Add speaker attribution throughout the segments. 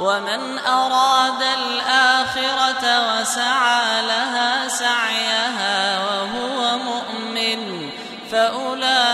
Speaker 1: ومن أراد الآخرة وسعى لها سعيها وهو مؤمن فأولئك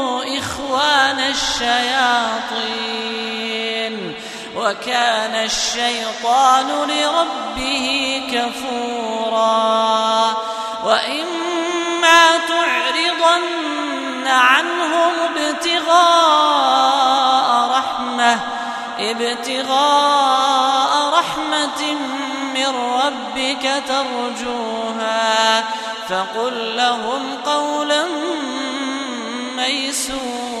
Speaker 1: الشياطين وكان الشيطان لربه كفورا وإما تعرضن عنهم ابتغاء رحمة ابتغاء رحمة من ربك ترجوها فقل لهم قولا ميسورا.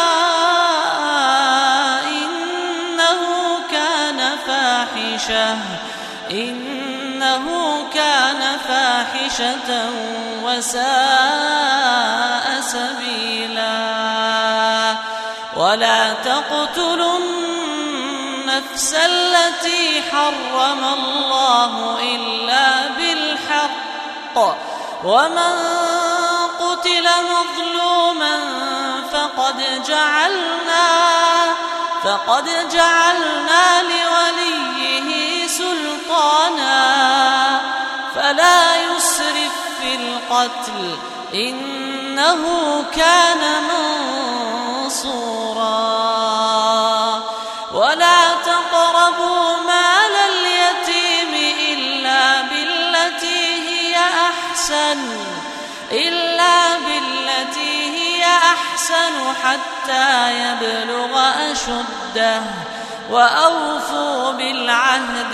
Speaker 1: فاحشة إنه كان فاحشة وساء سبيلا. ولا تقتلوا النفس التي حرم الله إلا بالحق. ومن قتل مظلوما فقد جعلنا فقد جعلنا لوليه سلطانا فلا يسرف في القتل إنه كان منصورا ولا تقربوا مال اليتيم إلا بالتي هي أحسن إلا بالتي هي أحسن حتى يبلغ أشده وأوفوا بالعهد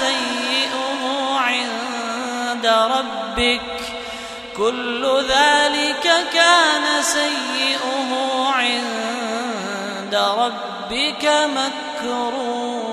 Speaker 1: سيئه عند ربك. كل ذلك كان سيئه عند ربك مكروه.